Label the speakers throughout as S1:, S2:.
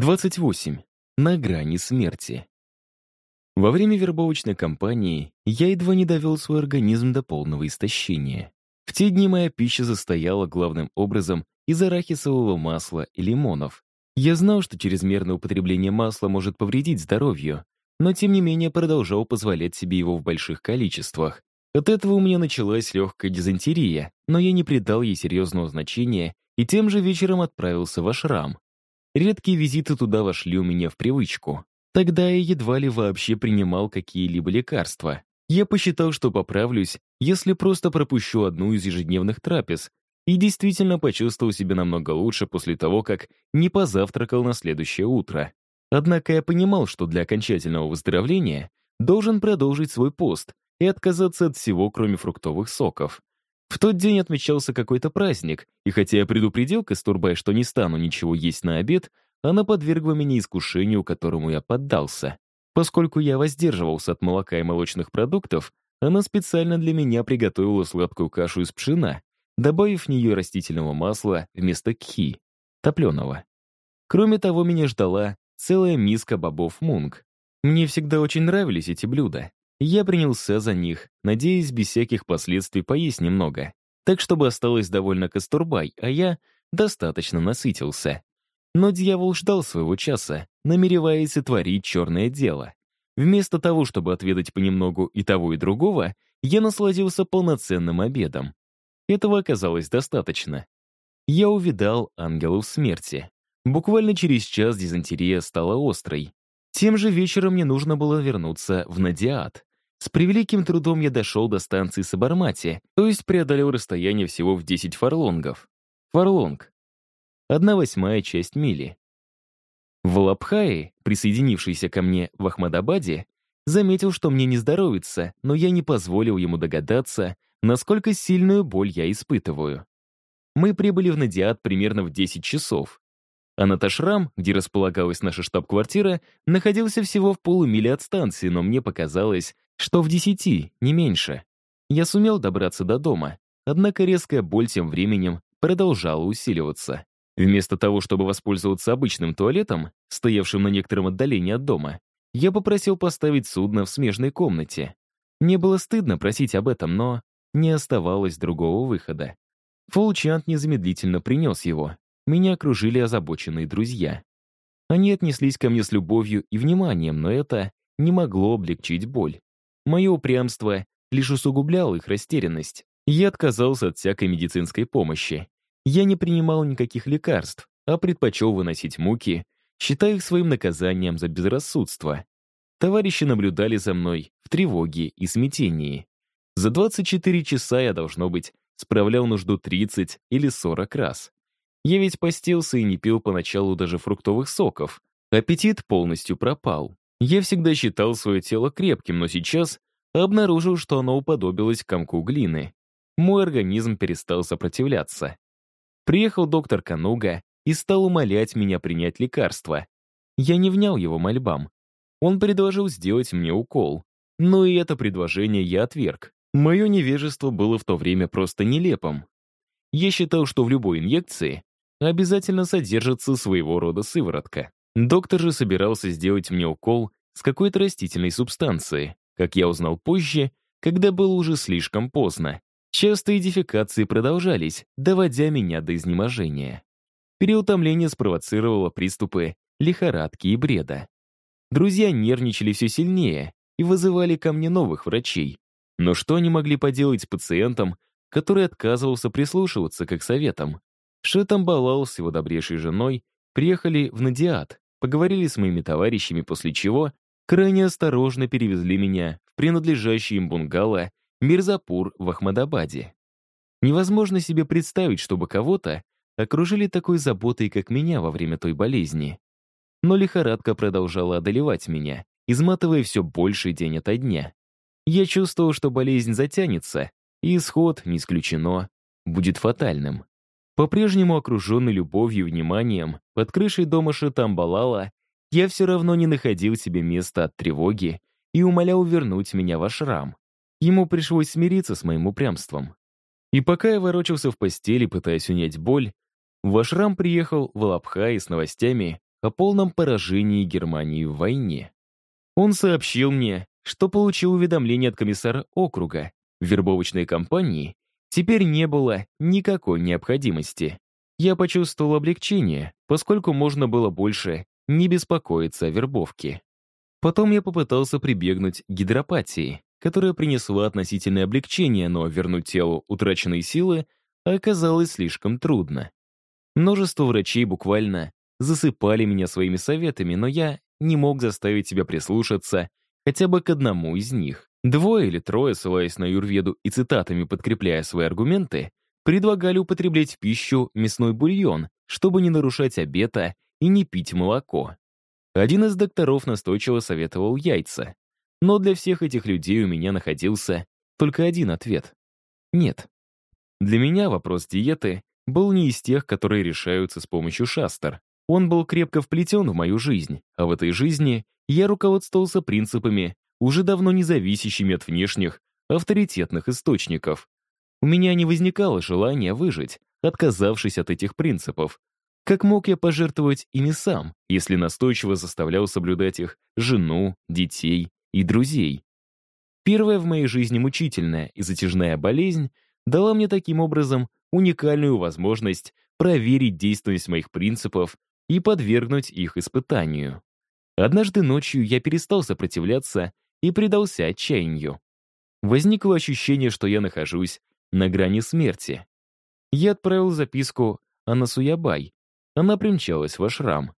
S1: 28. На грани смерти. Во время вербовочной кампании я едва не довел свой организм до полного истощения. В те дни моя пища застояла главным образом из арахисового масла и лимонов. Я знал, что чрезмерное употребление масла может повредить здоровью, но тем не менее продолжал позволять себе его в больших количествах. От этого у меня началась легкая дизентерия, но я не придал ей серьезного значения и тем же вечером отправился в ашрам. Редкие визиты туда вошли у меня в привычку. Тогда я едва ли вообще принимал какие-либо лекарства. Я посчитал, что поправлюсь, если просто пропущу одну из ежедневных трапез, и действительно почувствовал себя намного лучше после того, как не позавтракал на следующее утро. Однако я понимал, что для окончательного выздоровления должен продолжить свой пост и отказаться от всего, кроме фруктовых соков. В тот день отмечался какой-то праздник, и хотя я предупредил Кастурбай, что не стану ничего есть на обед, она подвергла меня искушению, которому я поддался. Поскольку я воздерживался от молока и молочных продуктов, она специально для меня приготовила сладкую кашу из пшена, добавив в нее растительного масла вместо кхи, топленого. Кроме того, меня ждала целая миска бобов мунг. Мне всегда очень нравились эти блюда, я принялся за них, надеясь без всяких последствий поесть немного, так чтобы осталось довольно кастурбай, а я достаточно насытился. Но дьявол ждал своего часа, намереваясь творить черное дело. Вместо того, чтобы отведать понемногу и того, и другого, я насладился полноценным обедом. Этого оказалось достаточно. Я увидал ангелов смерти. Буквально через час дизентерия стала острой. Тем же вечером мне нужно было вернуться в Надиат. С превеликим трудом я дошел до станции Сабармати, то есть преодолел расстояние всего в 10 фарлонгов. Фарлонг. Одна восьмая часть мили. В Лапхае, присоединившийся ко мне в Ахмадабаде, заметил, что мне не здоровится, но я не позволил ему догадаться, насколько сильную боль я испытываю. Мы прибыли в Надиат примерно в 10 часов. А Наташрам, где располагалась наша штаб-квартира, находился всего в полумиле от станции, но мне показалось, что в десяти, не меньше. Я сумел добраться до дома, однако резкая боль тем временем продолжала усиливаться. Вместо того, чтобы воспользоваться обычным туалетом, стоявшим на некотором отдалении от дома, я попросил поставить судно в смежной комнате. Мне было стыдно просить об этом, но не оставалось другого выхода. Фолчант незамедлительно принес его. Меня окружили озабоченные друзья. Они отнеслись ко мне с любовью и вниманием, но это не могло облегчить боль. Мое упрямство лишь усугубляло их растерянность. Я отказался от всякой медицинской помощи. Я не принимал никаких лекарств, а предпочел выносить муки, считая их своим наказанием за безрассудство. Товарищи наблюдали за мной в тревоге и смятении. За 24 часа я, должно быть, справлял нужду 30 или 40 раз. Я ведь постился и не пил поначалу даже фруктовых соков. Аппетит полностью пропал. Я всегда считал свое тело крепким, но сейчас обнаружил, что оно уподобилось комку глины. Мой организм перестал сопротивляться. Приехал доктор Кануга и стал умолять меня принять лекарство. Я не внял его мольбам. Он предложил сделать мне укол. Но и это предложение я отверг. Мое невежество было в то время просто нелепым. Я считал, что в любой инъекции обязательно содержится своего рода сыворотка. Доктор же собирался сделать мне укол с какой-то растительной субстанцией, как я узнал позже, когда было уже слишком поздно. Частые дефекации продолжались, доводя меня до изнеможения. Переутомление спровоцировало приступы лихорадки и бреда. Друзья нервничали все сильнее и вызывали ко мне новых врачей. Но что они могли поделать с пациентом, который отказывался прислушиваться к их советам? Шетам Балал с его добрейшей женой приехали в Надиат, поговорили с моими товарищами, после чего крайне осторожно перевезли меня в принадлежащий им бунгало Мирзапур в Ахмадабаде. Невозможно себе представить, чтобы кого-то окружили такой заботой, как меня во время той болезни. Но лихорадка продолжала одолевать меня, изматывая все больше день ото дня. Я чувствовал, что болезнь затянется, и исход, не исключено, будет фатальным. По-прежнему окруженный любовью и вниманием, под крышей дома Шитамбалала, я все равно не находил себе места от тревоги и умолял вернуть меня в ашрам. Ему пришлось смириться с моим упрямством. И пока я ворочался в постели, пытаясь унять боль, в ашрам приехал Валабхай с новостями, о полном поражении Германии в войне. Он сообщил мне, что получил уведомление от комиссара округа. Вербовочной кампании теперь не было никакой необходимости. Я почувствовал облегчение, поскольку можно было больше не беспокоиться о вербовке. Потом я попытался прибегнуть к гидропатии, которая принесла относительное облегчение, но вернуть телу утраченные силы оказалось слишком трудно. Множество врачей буквально засыпали меня своими советами, но я не мог заставить себя прислушаться хотя бы к одному из них. Двое или трое, ссылаясь на юрведу и цитатами подкрепляя свои аргументы, предлагали употреблять в пищу мясной бульон, чтобы не нарушать обета и не пить молоко. Один из докторов настойчиво советовал яйца. Но для всех этих людей у меня находился только один ответ. Нет. Для меня вопрос диеты был не из тех, которые решаются с помощью шастер. Он был крепко вплетен в мою жизнь, а в этой жизни я руководствовался принципами, уже давно не зависящими от внешних, авторитетных источников. У меня не возникало желания выжить, отказавшись от этих принципов, как мог я пожертвовать ими сам, если настойчиво заставлял соблюдать их жену, детей и друзей? Первая в моей жизни мучительная и затяжная болезнь дала мне таким образом уникальную возможность проверить действенность моих принципов и подвергнуть их испытанию. Однажды ночью я перестал сопротивляться и предался отчаянию. Возникло ощущение, что я нахожусь на грани смерти. Я отправил записку Анасуябай, она примчалась в ашрам.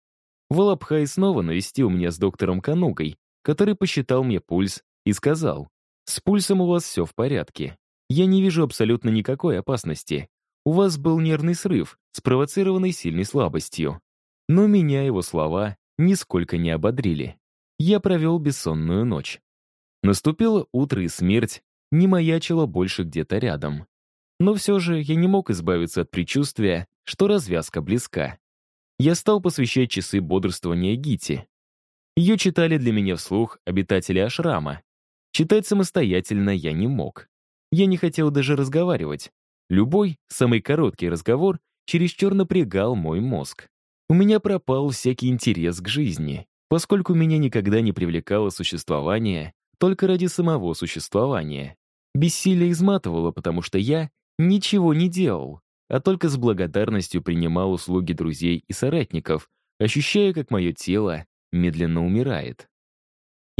S1: Валабхай снова навестил меня с доктором Канугой, который посчитал мне пульс и сказал, «С пульсом у вас все в порядке. Я не вижу абсолютно никакой опасности. У вас был нервный срыв, спровоцированный сильной слабостью». Но меня его слова нисколько не ободрили. Я провел бессонную ночь. Наступило утро, и смерть не маячила больше где-то рядом. Но все же я не мог избавиться от предчувствия, что развязка близка я стал посвящать часы бодрствования Гити. Ее читали для меня вслух обитатели ашрама. Читать самостоятельно я не мог. Я не хотел даже разговаривать. Любой, самый короткий разговор чересчур напрягал мой мозг. У меня пропал всякий интерес к жизни, поскольку меня никогда не привлекало существование только ради самого существования. Бессилие изматывало, потому что я ничего не делал а только с благодарностью принимал услуги друзей и соратников, ощущая, как мое тело медленно умирает.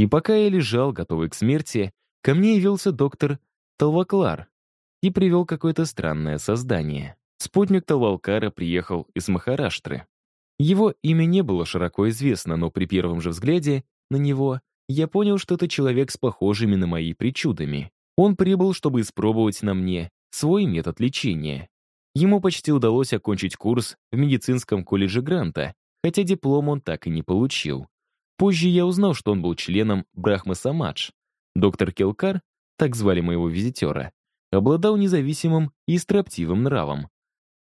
S1: И пока я лежал, готовый к смерти, ко мне явился доктор Талваклар и привел какое-то странное создание. Спутник Талвалкара приехал из Махараштры. Его имя не было широко известно, но при первом же взгляде на него я понял, что это человек с похожими на мои причудами. Он прибыл, чтобы испробовать на мне свой метод лечения. Ему почти удалось окончить курс в медицинском колледже Гранта, хотя диплом он так и не получил. Позже я узнал, что он был членом Брахма Самадж. Доктор Келкар, так звали моего визитера, обладал независимым и строптивым нравом.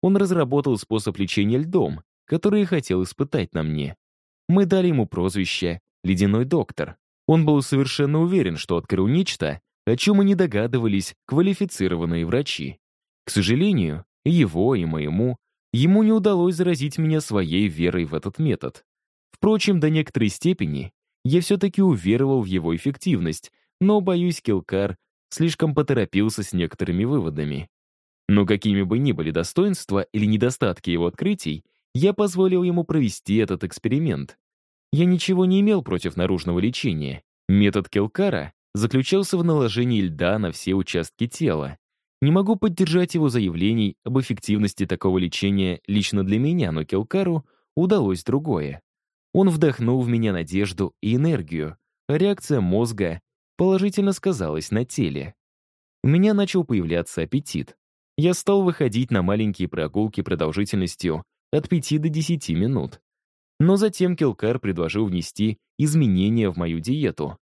S1: Он разработал способ лечения льдом, который хотел испытать на мне. Мы дали ему прозвище «Ледяной доктор». Он был совершенно уверен, что открыл нечто, о чем и не догадывались квалифицированные врачи. К сожалению, его, и моему, ему не удалось заразить меня своей верой в этот метод. Впрочем, до некоторой степени я все-таки уверовал в его эффективность, но, боюсь, Килкар слишком поторопился с некоторыми выводами. Но какими бы ни были достоинства или недостатки его открытий, я позволил ему провести этот эксперимент. Я ничего не имел против наружного лечения. Метод Келкара заключался в наложении льда на все участки тела, не могу поддержать его заявлений об эффективности такого лечения лично для меня, но Келкару удалось другое. Он вдохнул в меня надежду и энергию, а реакция мозга положительно сказалась на теле. У меня начал появляться аппетит. Я стал выходить на маленькие прогулки продолжительностью от 5 до 10 минут. Но затем Келкар предложил внести изменения в мою диету.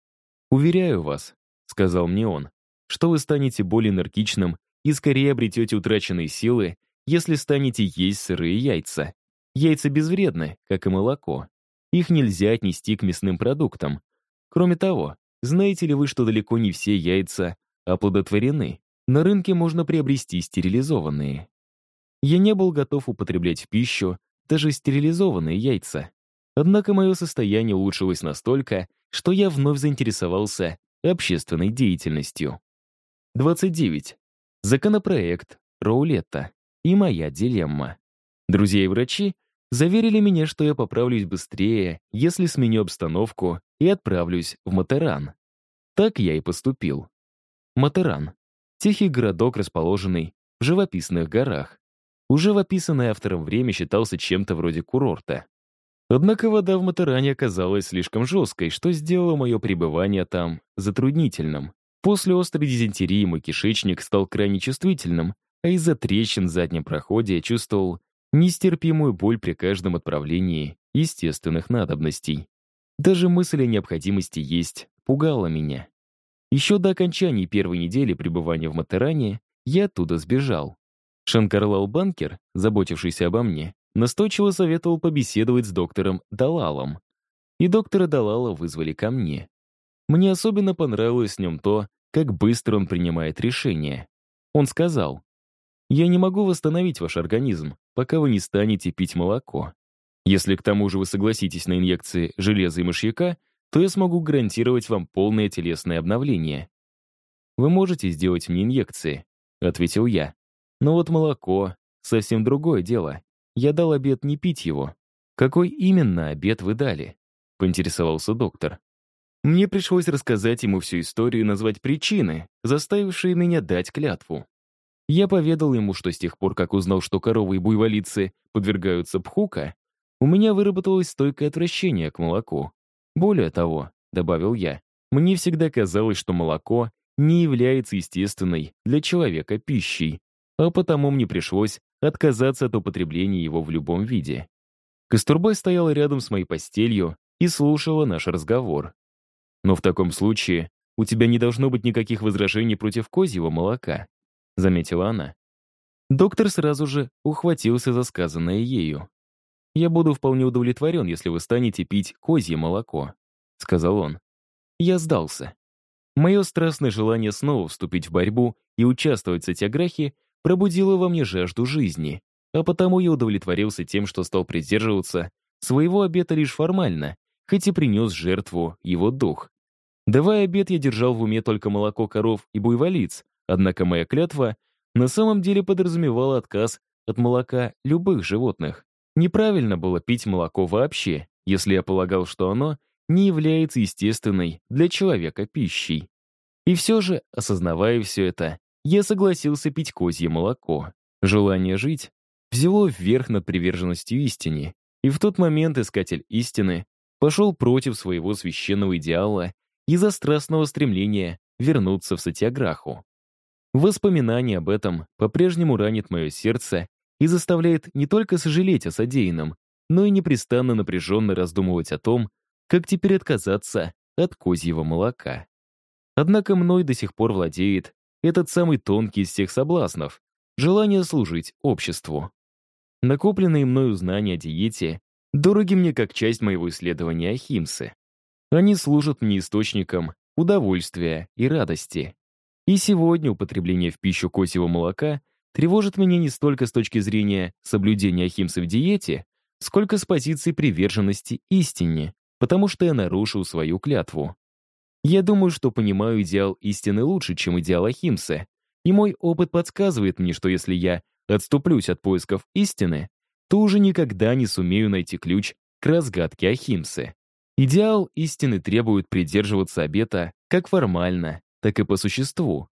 S1: «Уверяю вас», — сказал мне он, что вы станете более энергичным и скорее обретете утраченные силы, если станете есть сырые яйца. Яйца безвредны, как и молоко. Их нельзя отнести к мясным продуктам. Кроме того, знаете ли вы, что далеко не все яйца оплодотворены? На рынке можно приобрести стерилизованные. Я не был готов употреблять в пищу даже стерилизованные яйца. Однако мое состояние улучшилось настолько, что я вновь заинтересовался общественной деятельностью. 29. Законопроект, Роулетта и моя дилемма. Друзья и врачи заверили меня, что я поправлюсь быстрее, если сменю обстановку и отправлюсь в Матеран. Так я и поступил. Матеран — тихий городок, расположенный в живописных горах. Уже в описанное автором время считался чем-то вроде курорта. Однако вода в Матеране оказалась слишком жесткой, что сделало мое пребывание там затруднительным. После острой дизентерии мой кишечник стал крайне чувствительным, а из-за трещин в заднем проходе я чувствовал нестерпимую боль при каждом отправлении естественных надобностей. Даже мысль о необходимости есть пугала меня. Еще до окончания первой недели пребывания в Матеране я оттуда сбежал. Шанкарлал Банкер, заботившийся обо мне, настойчиво советовал побеседовать с доктором Далалом. И доктора Далала вызвали ко мне. Мне особенно понравилось в нем то, как быстро он принимает решения. Он сказал, «Я не могу восстановить ваш организм, пока вы не станете пить молоко. Если к тому же вы согласитесь на инъекции железа и мышьяка, то я смогу гарантировать вам полное телесное обновление. Вы можете сделать мне инъекции, ответил я. Но вот молоко — совсем другое дело. Я дал обед не пить его. Какой именно обед вы дали? Поинтересовался доктор. Мне пришлось рассказать ему всю историю и назвать причины, заставившие меня дать клятву. Я поведал ему, что с тех пор, как узнал, что коровы и буйволицы подвергаются пхука, у меня выработалось стойкое отвращение к молоку. Более того, добавил я, мне всегда казалось, что молоко не является естественной для человека пищей, а потому мне пришлось отказаться от употребления его в любом виде. Кастурбай стояла рядом с моей постелью и слушала наш разговор. Но в таком случае у тебя не должно быть никаких возражений против козьего молока, заметила она. Доктор сразу же ухватился за сказанное ею. «Я буду вполне удовлетворен, если вы станете пить козье молоко», — сказал он. Я сдался. Мое страстное желание снова вступить в борьбу и участвовать в сатиаграхе пробудило во мне жажду жизни, а потому я удовлетворился тем, что стал придерживаться своего обета лишь формально, хоть и принес жертву его дух. Давая обед, я держал в уме только молоко коров и буйволиц, однако моя клятва на самом деле подразумевала отказ от молока любых животных. Неправильно было пить молоко вообще, если я полагал, что оно не является естественной для человека пищей. И все же, осознавая все это, я согласился пить козье молоко. Желание жить взяло вверх над приверженностью истине, и в тот момент искатель истины пошел против своего священного идеала из-за страстного стремления вернуться в сатиаграху. Воспоминание об этом по-прежнему ранит мое сердце и заставляет не только сожалеть о содеянном, но и непрестанно напряженно раздумывать о том, как теперь отказаться от козьего молока. Однако мной до сих пор владеет этот самый тонкий из всех соблазнов — желание служить обществу. Накопленные мною знания о диете дороги мне как часть моего исследования Ахимсы. Они служат мне источником удовольствия и радости. И сегодня употребление в пищу козьего молока тревожит меня не столько с точки зрения соблюдения Ахимсы в диете, сколько с позиции приверженности истине, потому что я нарушил свою клятву. Я думаю, что понимаю идеал истины лучше, чем идеал Ахимсы. И мой опыт подсказывает мне, что если я отступлюсь от поисков истины, то уже никогда не сумею найти ключ к разгадке Ахимсы. Идеал истины требует придерживаться обета как формально, так и по существу.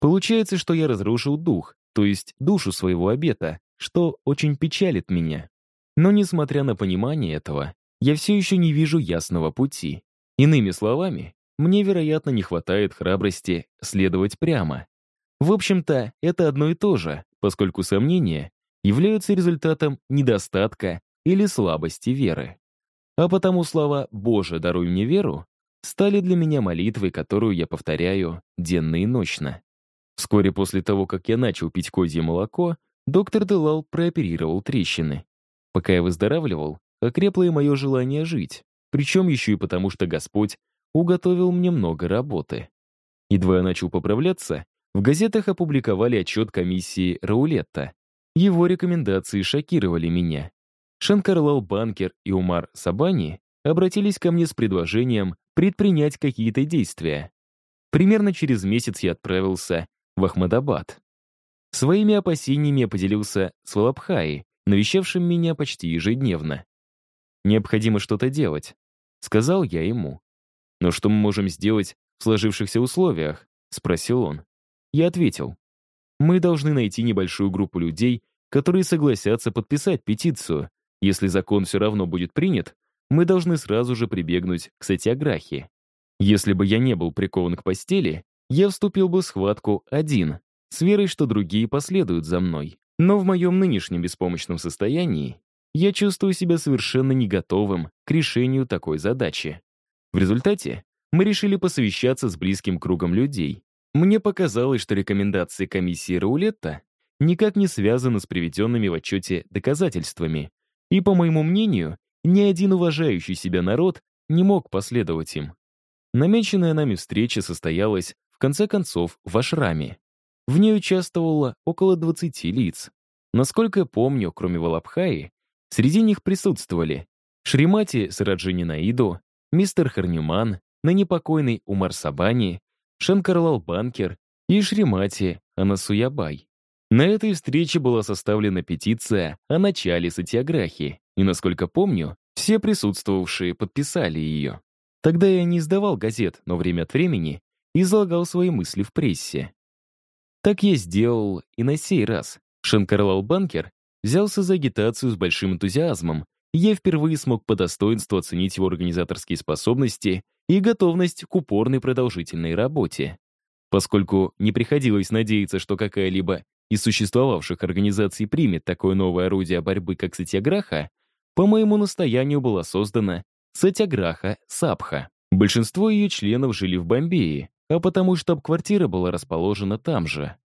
S1: Получается, что я разрушил дух, то есть душу своего обета, что очень печалит меня. Но несмотря на понимание этого, я все еще не вижу ясного пути. Иными словами, мне, вероятно, не хватает храбрости следовать прямо. В общем-то, это одно и то же, поскольку сомнения являются результатом недостатка или слабости веры. А потому слова «Боже, даруй мне веру» стали для меня молитвой, которую я повторяю денно и ночно. Вскоре после того, как я начал пить козье молоко, доктор Делал прооперировал трещины. Пока я выздоравливал, окрепло и мое желание жить, причем еще и потому, что Господь уготовил мне много работы. Едва я начал поправляться, в газетах опубликовали отчет комиссии Раулетта. Его рекомендации шокировали меня. Шанкарлал Банкер и Умар Сабани обратились ко мне с предложением предпринять какие-то действия. Примерно через месяц я отправился в Ахмадабад. Своими опасениями я поделился с Валабхаи, навещавшим меня почти ежедневно. «Необходимо что-то делать», — сказал я ему. «Но что мы можем сделать в сложившихся условиях?» — спросил он. Я ответил. «Мы должны найти небольшую группу людей, которые согласятся подписать петицию. Если закон все равно будет принят, мы должны сразу же прибегнуть к сатиаграхе. Если бы я не был прикован к постели, я вступил бы в схватку один, с верой, что другие последуют за мной. Но в моем нынешнем беспомощном состоянии я чувствую себя совершенно не готовым к решению такой задачи. В результате мы решили посовещаться с близким кругом людей. Мне показалось, что рекомендации комиссии Раулетта никак не связаны с приведенными в отчете доказательствами. И, по моему мнению, ни один уважающий себя народ не мог последовать им. Намеченная нами встреча состоялась, в конце концов, в Ашраме. В ней участвовало около 20 лиц. Насколько я помню, кроме Валабхаи, среди них присутствовали Шримати Сараджини Наиду, мистер Харнюман, ныне покойный Умар Сабани, Шанкарлал Банкер и Шримати Анасуябай. На этой встрече была составлена петиция о начале сатиаграхи, и, насколько помню, все присутствовавшие подписали ее. Тогда я не издавал газет, но время от времени излагал свои мысли в прессе. Так я сделал и на сей раз. Шанкарлал Банкер взялся за агитацию с большим энтузиазмом, я впервые смог по достоинству оценить его организаторские способности и готовность к упорной продолжительной работе. Поскольку не приходилось надеяться, что какая-либо из существовавших организаций примет такое новое орудие борьбы, как сатьяграха, по моему настоянию была создана Сатяграха Сапха. Большинство ее членов жили в Бомбее, а потому штаб-квартира была расположена там же.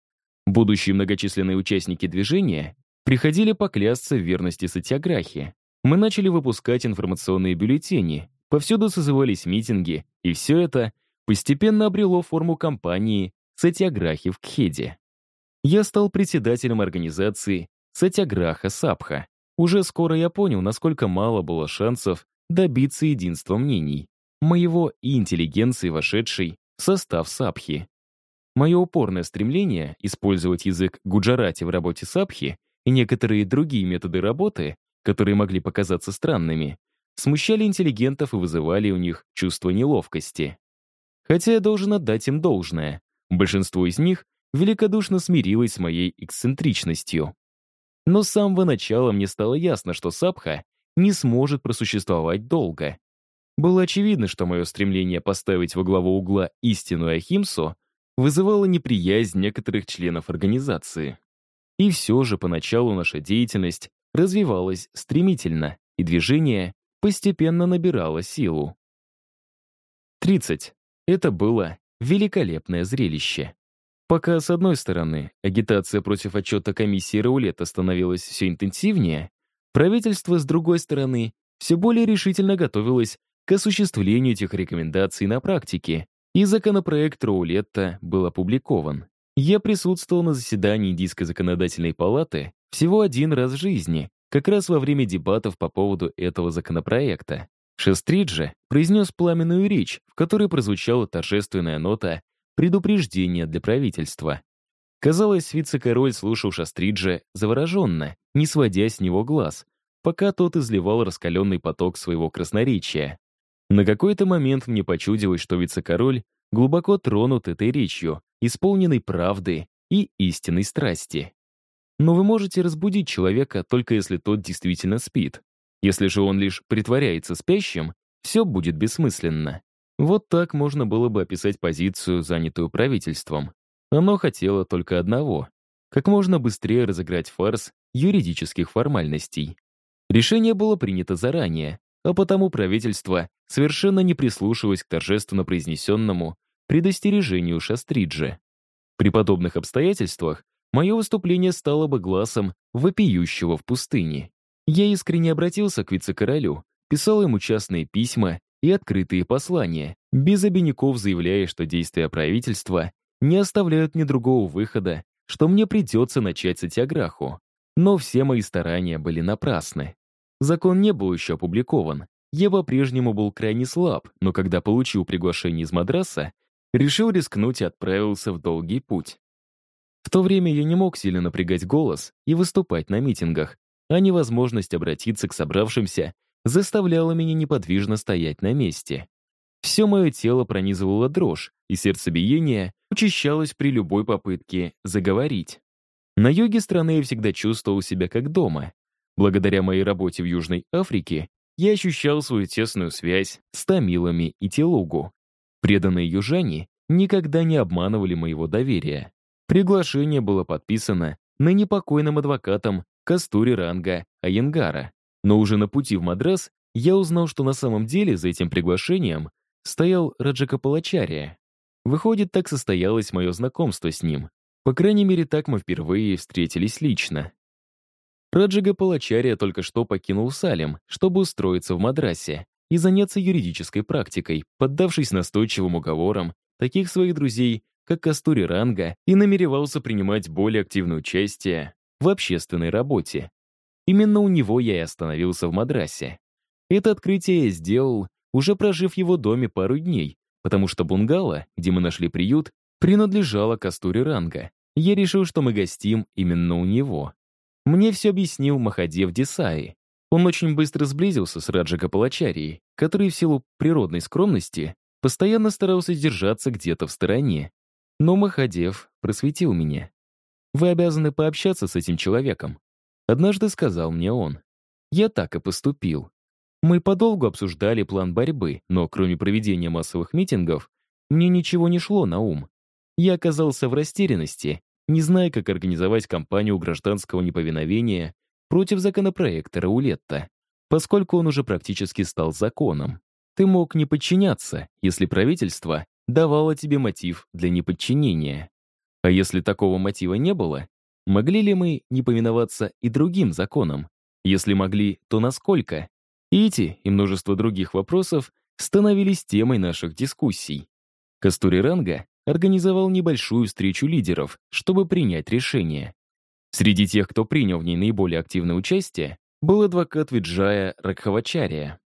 S1: Будущие многочисленные участники движения приходили поклясться в верности Сатяграхе. Мы начали выпускать информационные бюллетени, повсюду созывались митинги, и все это постепенно обрело форму кампании Сатяграхи в Кхеде. Я стал председателем организации Сатяграха Сапха, уже скоро я понял, насколько мало было шансов добиться единства мнений, моего и интеллигенции, вошедшей в состав Сапхи. Мое упорное стремление использовать язык гуджарати в работе Сапхи и некоторые другие методы работы, которые могли показаться странными, смущали интеллигентов и вызывали у них чувство неловкости. Хотя я должен отдать им должное, большинство из них великодушно смирилось с моей эксцентричностью. Но с самого начала мне стало ясно, что Сапха не сможет просуществовать долго. Было очевидно, что мое стремление поставить во главу угла истинную Ахимсу вызывало неприязнь некоторых членов организации. И все же поначалу наша деятельность развивалась стремительно, и движение постепенно набирало силу. 30. Это было великолепное зрелище. Пока, с одной стороны, агитация против отчета комиссии Раулета становилась все интенсивнее, правительство, с другой стороны, все более решительно готовилось к осуществлению этих рекомендаций на практике, и законопроект Раулетта был опубликован. Я присутствовал на заседании Индийской законодательной палаты всего один раз в жизни, как раз во время дебатов по поводу этого законопроекта. Шестриджи произнес пламенную речь, в которой прозвучала торжественная нота предупреждение для правительства. Казалось, вице-король слушал Шастриджа завороженно, не сводя с него глаз, пока тот изливал раскаленный поток своего красноречия. На какой-то момент мне почудилось, что вице-король глубоко тронут этой речью, исполненной правды и истинной страсти. Но вы можете разбудить человека, только если тот действительно спит. Если же он лишь притворяется спящим, все будет бессмысленно. Вот так можно было бы описать позицию, занятую правительством. Оно хотело только одного — как можно быстрее разыграть фарс юридических формальностей. Решение было принято заранее, а потому правительство совершенно не прислушивалось к торжественно произнесенному предостережению Шастриджи. При подобных обстоятельствах мое выступление стало бы глазом вопиющего в пустыне. Я искренне обратился к вице-королю, писал ему частные письма и открытые послания, без обиняков заявляя, что действия правительства не оставляют ни другого выхода, что мне придется начать сатиаграху. Но все мои старания были напрасны. Закон не был еще опубликован. Я по-прежнему был крайне слаб, но когда получил приглашение из Мадраса, решил рискнуть и отправился в долгий путь. В то время я не мог сильно напрягать голос и выступать на митингах, а невозможность обратиться к собравшимся заставляла меня неподвижно стоять на месте. Все мое тело пронизывало дрожь, и сердцебиение учащалось при любой попытке заговорить. На юге страны я всегда чувствовал себя как дома. Благодаря моей работе в Южной Африке я ощущал свою тесную связь с тамилами и телугу. Преданные южане никогда не обманывали моего доверия. Приглашение было подписано на непокойным адвокатом Кастури Ранга Аянгара. Но уже на пути в Мадрас я узнал, что на самом деле за этим приглашением стоял Раджака Палачария. Выходит, так состоялось мое знакомство с ним. По крайней мере, так мы впервые встретились лично. Раджага Палачария только что покинул Салем, чтобы устроиться в Мадрасе и заняться юридической практикой, поддавшись настойчивым уговорам таких своих друзей, как Кастури Ранга, и намеревался принимать более активное участие в общественной работе. Именно у него я и остановился в Мадрасе. Это открытие я сделал, уже прожив в его доме пару дней, потому что бунгало, где мы нашли приют, принадлежало Кастури Ранга. Я решил, что мы гостим именно у него. Мне все объяснил Махадев Десаи. Он очень быстро сблизился с Раджика Палачарией, который в силу природной скромности постоянно старался держаться где-то в стороне. Но Махадев просветил меня. «Вы обязаны пообщаться с этим человеком», — однажды сказал мне он. Я так и поступил. Мы подолгу обсуждали план борьбы, но кроме проведения массовых митингов, мне ничего не шло на ум. Я оказался в растерянности, не зная, как организовать кампанию гражданского неповиновения против законопроекта Раулетта, поскольку он уже практически стал законом. Ты мог не подчиняться, если правительство давало тебе мотив для неподчинения. А если такого мотива не было, могли ли мы не повиноваться и другим законам? Если могли, то насколько? И эти и множество других вопросов становились темой наших дискуссий. Кастури Ранга организовал небольшую встречу лидеров, чтобы принять решение. Среди тех, кто принял в ней наиболее активное участие, был адвокат Виджая Ракхавачария.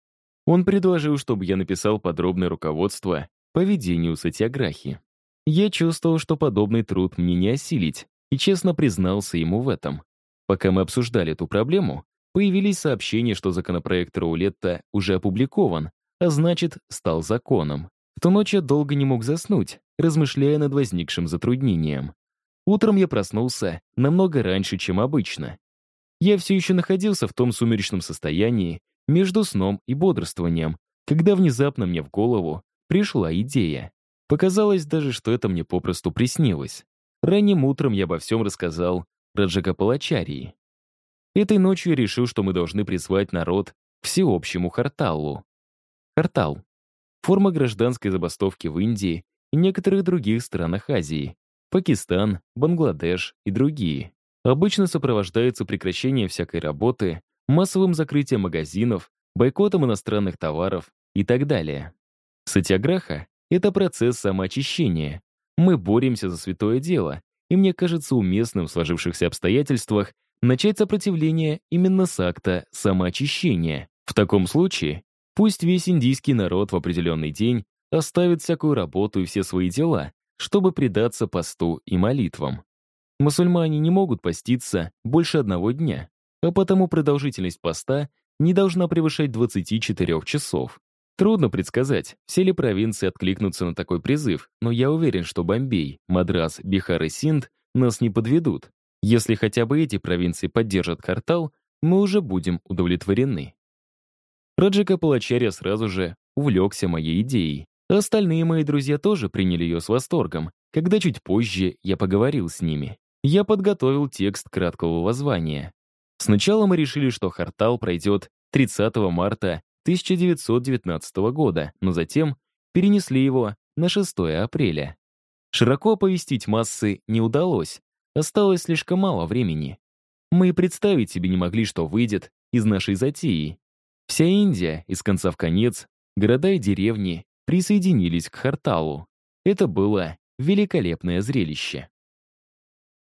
S1: Он предложил, чтобы я написал подробное руководство по ведению сатиаграхи. Я чувствовал, что подобный труд мне не осилить, и честно признался ему в этом. Пока мы обсуждали эту проблему, появились сообщения, что законопроект Роулетта уже опубликован, а значит, стал законом. В ту ночь я долго не мог заснуть, размышляя над возникшим затруднением. Утром я проснулся намного раньше, чем обычно. Я все еще находился в том сумеречном состоянии между сном и бодрствованием, когда внезапно мне в голову пришла идея. Показалось даже, что это мне попросту приснилось. Ранним утром я обо всем рассказал Раджака Палачарии. Этой ночью я решил, что мы должны призвать народ к всеобщему харталу. Хартал — форма гражданской забастовки в Индии и некоторых других странах Азии, Пакистан, Бангладеш и другие. Обычно сопровождается прекращение всякой работы, массовым закрытием магазинов, бойкотом иностранных товаров и так далее. Сатьяграха — это процесс самоочищения. Мы боремся за святое дело, и мне кажется уместным в сложившихся обстоятельствах начать сопротивление именно с акта самоочищения. В таком случае пусть весь индийский народ в определенный день оставит всякую работу и все свои дела, чтобы предаться посту и молитвам. Мусульмане не могут поститься больше одного дня, а потому продолжительность поста не должна превышать 24 часов. Трудно предсказать, все ли провинции откликнутся на такой призыв, но я уверен, что Бомбей, Мадрас, Бихар и Синд нас не подведут. Если хотя бы эти провинции поддержат картал, мы уже будем удовлетворены. Раджика Палачаря сразу же увлекся моей идеей. Остальные мои друзья тоже приняли ее с восторгом, когда чуть позже я поговорил с ними. Я подготовил текст краткого воззвания. Сначала мы решили, что Хартал пройдет 30 марта 1919 года, но затем перенесли его на 6 апреля. Широко оповестить массы не удалось, осталось слишком мало времени. Мы и представить себе не могли, что выйдет из нашей затеи. Вся Индия, из конца в конец, города и деревни, присоединились к Харталу. Это было великолепное зрелище.